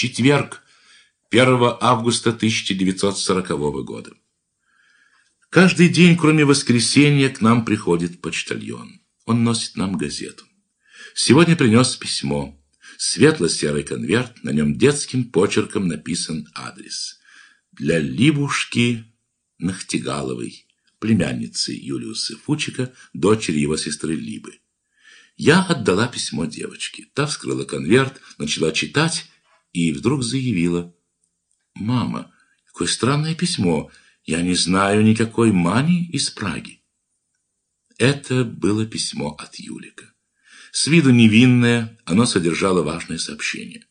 Четверг, 1 августа 1940 года. Каждый день, кроме воскресенья, к нам приходит почтальон. Он носит нам газету. Сегодня принес письмо. Светло-серый конверт, на нем детским почерком написан адрес. Для Либушки Нахтигаловой, племянницы Юлиуса Фучика, дочери его сестры Либы. Я отдала письмо девочке. Та вскрыла конверт, начала читать и вдруг заявила. «Мама, какое странное письмо. Я не знаю никакой Мани из Праги». Это было письмо от Юлика. С виду невинное, оно содержало важное сообщение.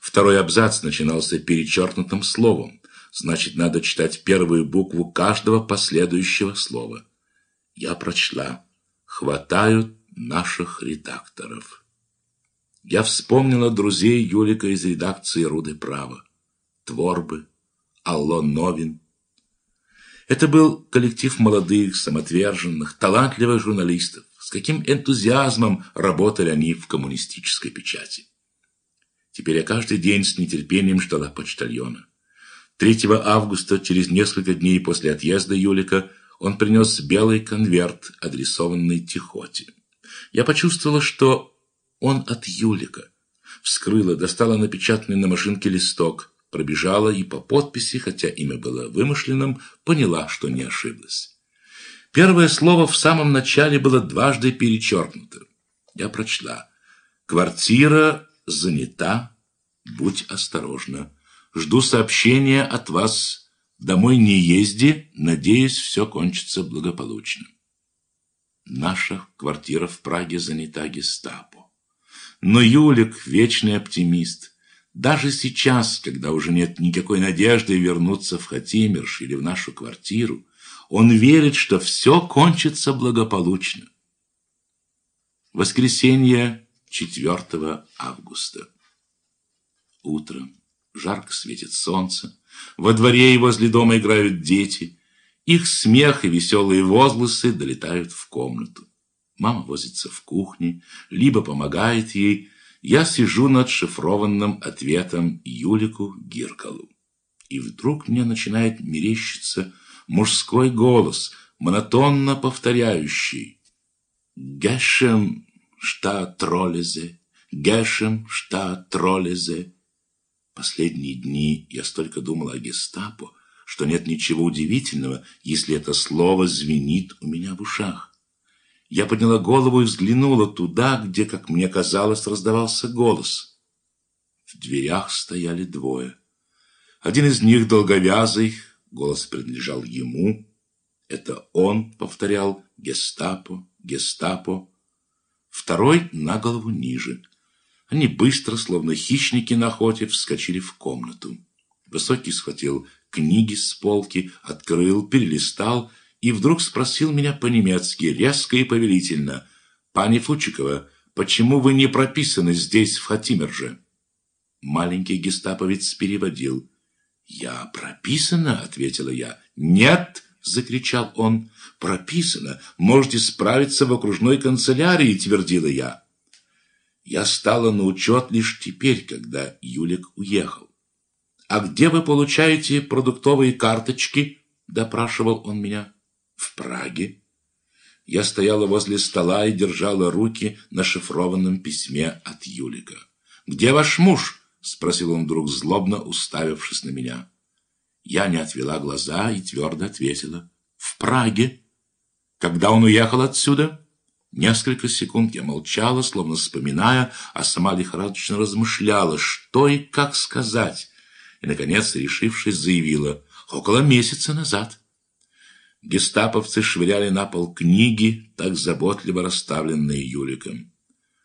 Второй абзац начинался перечеркнутым словом. Значит, надо читать первую букву каждого последующего слова. Я прочла. «Хватают наших редакторов». Я вспомнила друзей Юлика из редакции «Руды права». Творбы, Алло Новин. Это был коллектив молодых, самоотверженных, талантливых журналистов. С каким энтузиазмом работали они в коммунистической печати. Теперь я каждый день с нетерпением ждала почтальона. 3 августа, через несколько дней после отъезда Юлика, он принес белый конверт, адресованный Тихоте. Я почувствовала, что он от Юлика. Вскрыла, достала напечатанный на машинке листок, пробежала и по подписи, хотя имя было вымышленным, поняла, что не ошиблась. Первое слово в самом начале было дважды перечеркнуто. Я прочла. «Квартира занята. Будь осторожна. Жду сообщения от вас. Домой не езди. Надеюсь, все кончится благополучно». Наша квартира в Праге занята гестапо. Но Юлик – вечный оптимист. Даже сейчас, когда уже нет никакой надежды вернуться в Хатимирш или в нашу квартиру, он верит, что все кончится благополучно. Воскресенье 4 августа. Утром жарко светит солнце. Во дворе и возле дома играют дети. Их смех и веселые возгласы долетают в комнату. Мама возится в кухне, либо помогает ей. Я сижу над шифрованным ответом Юлику Гиркалу. И вдруг мне начинает мерещиться мужской голос, монотонно повторяющий «Гешем шта троллезе, гешем шта троллезе». Последние дни я столько думал о гестапо, что нет ничего удивительного, если это слово звенит у меня в ушах. Я подняла голову и взглянула туда, где, как мне казалось, раздавался голос. В дверях стояли двое. Один из них долговязый, Голос принадлежал ему. Это он повторял «гестапо, гестапо». Второй на голову ниже. Они быстро, словно хищники на охоте, вскочили в комнату. Высокий схватил книги с полки, открыл, перелистал и вдруг спросил меня по-немецки, резко и повелительно. «Пани Фучикова, почему вы не прописаны здесь, в Хатимерже?» Маленький гестаповец переводил. «Я прописана?» — ответила я. «Нет!» — закричал он. «Прописано! Можете справиться в окружной канцелярии!» — твердила я. Я стала на учет лишь теперь, когда Юлик уехал. «А где вы получаете продуктовые карточки?» — допрашивал он меня. «В Праге». Я стояла возле стола и держала руки на шифрованном письме от Юлика. «Где ваш муж?» — спросил он вдруг злобно, уставившись на меня. Я не отвела глаза и твердо ответила. «В Праге». «Когда он уехал отсюда?» Несколько секунд я молчала, словно вспоминая, а сама лихорадочно размышляла, что и как сказать. И, наконец, решившись, заявила «Около месяца назад». Гестаповцы швыряли на пол книги, так заботливо расставленные Юликом.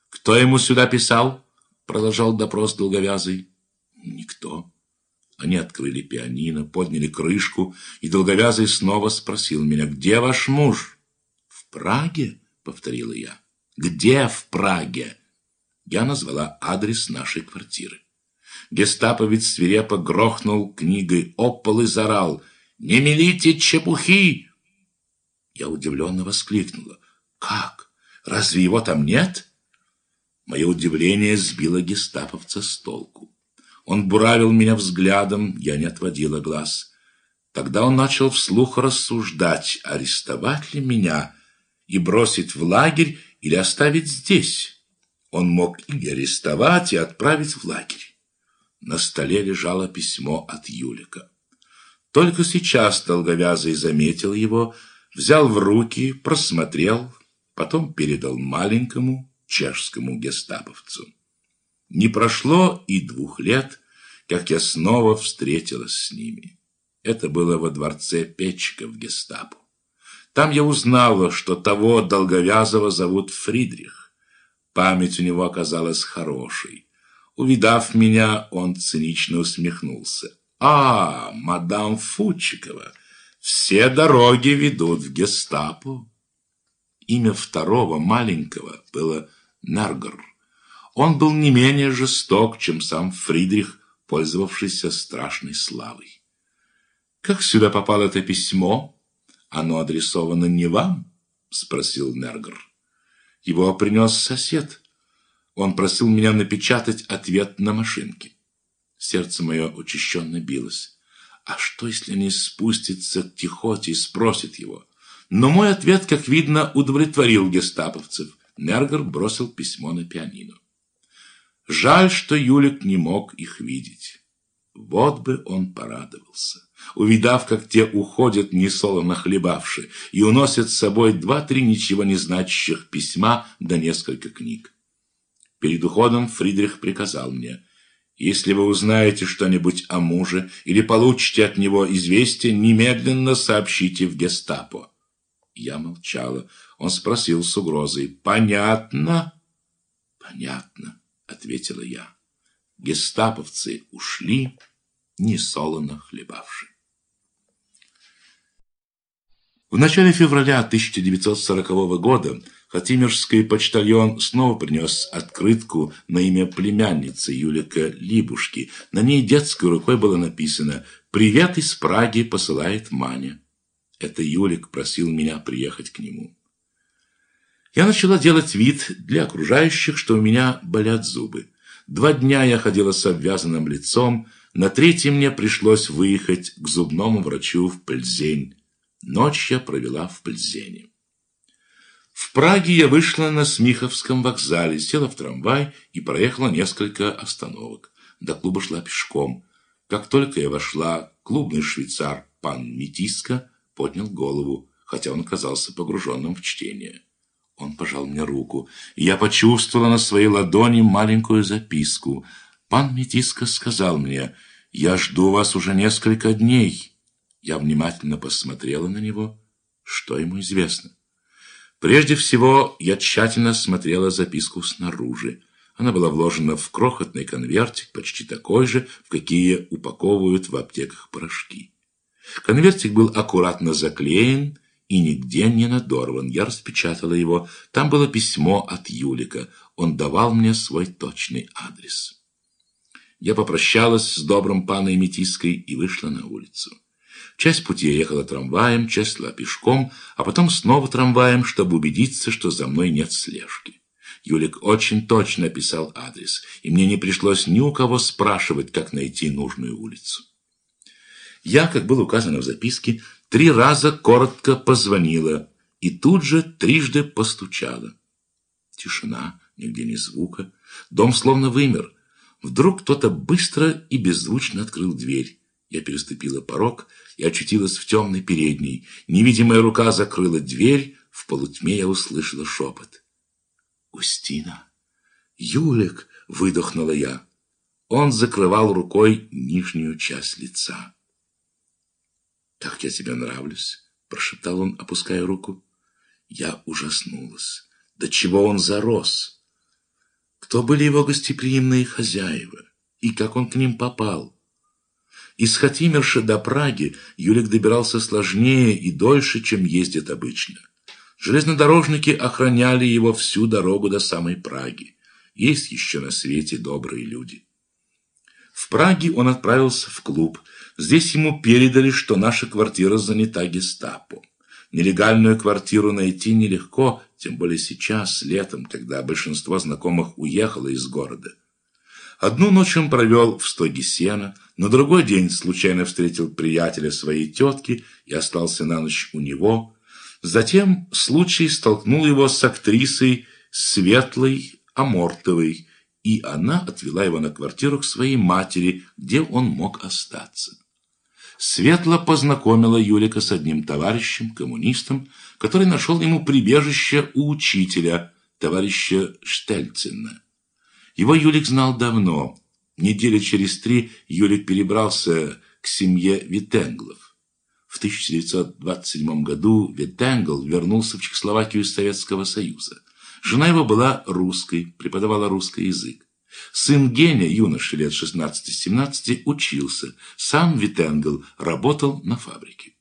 «Кто ему сюда писал?» Продолжал допрос долговязый. Никто. Они открыли пианино, подняли крышку, и долговязый снова спросил меня, «Где ваш муж?» «В Праге?» — повторила я. «Где в Праге?» Я назвала адрес нашей квартиры. Гестаповец свирепо грохнул книгой об пол и зарал. «Не мелите чепухи!» Я удивленно воскликнула. «Как? Разве его там нет?» Мое удивление сбило гестаповца с толку. Он буравил меня взглядом, я не отводила глаз. Тогда он начал вслух рассуждать, арестовать ли меня и бросить в лагерь или оставить здесь. Он мог и арестовать, и отправить в лагерь. На столе лежало письмо от Юлика. Только сейчас долговязый заметил его, взял в руки, просмотрел, потом передал маленькому чешскому гестаповцу. Не прошло и двух лет, как я снова встретилась с ними. Это было во дворце Печка в гестапо. Там я узнала, что того долговязого зовут Фридрих. Память у него оказалась хорошей. Увидав меня, он цинично усмехнулся. «А, мадам Фучикова, все дороги ведут в гестапо». Имя второго, маленького, было Наргор. Он был не менее жесток, чем сам Фридрих, пользовавшийся страшной славой. «Как сюда попало это письмо? Оно адресовано не вам?» — спросил Нергор. «Его принес сосед. Он просил меня напечатать ответ на машинке. Сердце мое учащенно билось. А что, если они спустятся к Тихоте и спросят его? Но мой ответ, как видно, удовлетворил гестаповцев. Нергер бросил письмо на пианино. Жаль, что Юлик не мог их видеть. Вот бы он порадовался, увидав, как те уходят несолоно хлебавши и уносят с собой два-три ничего не значащих письма да несколько книг. Перед уходом Фридрих приказал мне, «Если вы узнаете что-нибудь о муже или получите от него известие, немедленно сообщите в гестапо». Я молчала. Он спросил с угрозой, «Понятно?» «Понятно», — ответила я. Гестаповцы ушли, несолоно хлебавши. В начале февраля 1940 года Хатимирский почтальон снова принес открытку на имя племянницы Юлика Либушки. На ней детской рукой было написано «Привет из Праги посылает Маня». Это Юлик просил меня приехать к нему. Я начала делать вид для окружающих, что у меня болят зубы. Два дня я ходила с обвязанным лицом, на третий мне пришлось выехать к зубному врачу в Пельзень. Ночь я провела в Пельзене. В Праге я вышла на Смиховском вокзале, села в трамвай и проехала несколько остановок. До клуба шла пешком. Как только я вошла, клубный швейцар пан Метиска поднял голову, хотя он казался погруженным в чтение. Он пожал мне руку, и я почувствовала на своей ладони маленькую записку. Пан Метиска сказал мне, «Я жду вас уже несколько дней». Я внимательно посмотрела на него. Что ему известно? Прежде всего, я тщательно смотрела записку снаружи. Она была вложена в крохотный конвертик, почти такой же, в какие упаковывают в аптеках порошки. Конвертик был аккуратно заклеен и нигде не надорван. Я распечатала его. Там было письмо от Юлика. Он давал мне свой точный адрес. Я попрощалась с добрым паной Метиской и вышла на улицу. Часть пути я ехала трамваем, часть шла пешком, а потом снова трамваем, чтобы убедиться, что за мной нет слежки. Юлик очень точно описал адрес, и мне не пришлось ни у кого спрашивать, как найти нужную улицу. Я, как было указано в записке, три раза коротко позвонила и тут же трижды постучала. Тишина, нигде ни звука. Дом словно вымер. Вдруг кто-то быстро и беззвучно открыл дверь. Я переступила порог и очутилась в темной передней. Невидимая рука закрыла дверь, в полутьме я услышала шепот. «Устина!» «Юлик!» — выдохнула я. Он закрывал рукой нижнюю часть лица. «Как я тебе нравлюсь?» — прошептал он, опуская руку. Я ужаснулась. До чего он зарос? Кто были его гостеприимные хозяева? И как он к ним попал? Из Хатимерша до Праги Юлик добирался сложнее и дольше, чем ездит обычно. Железнодорожники охраняли его всю дорогу до самой Праги. Есть еще на свете добрые люди. В Праге он отправился в клуб. Здесь ему передали, что наша квартира занята гестапо. Нелегальную квартиру найти нелегко, тем более сейчас, летом, когда большинство знакомых уехало из города. Одну ночь он провел в стоге сена, на другой день случайно встретил приятеля своей тетки и остался на ночь у него. Затем случай столкнул его с актрисой Светлой Амортовой, и она отвела его на квартиру к своей матери, где он мог остаться. Светло познакомила Юлика с одним товарищем, коммунистом, который нашел ему прибежище у учителя, товарища Штельцина. Его Юлик знал давно. Недели через три Юлик перебрался к семье Витенглов. В 1927 году Витенгл вернулся в Чехословакию из Советского Союза. Жена его была русской, преподавала русский язык. Сын Геня, юноша лет 16-17, учился. Сам Витенгл работал на фабрике.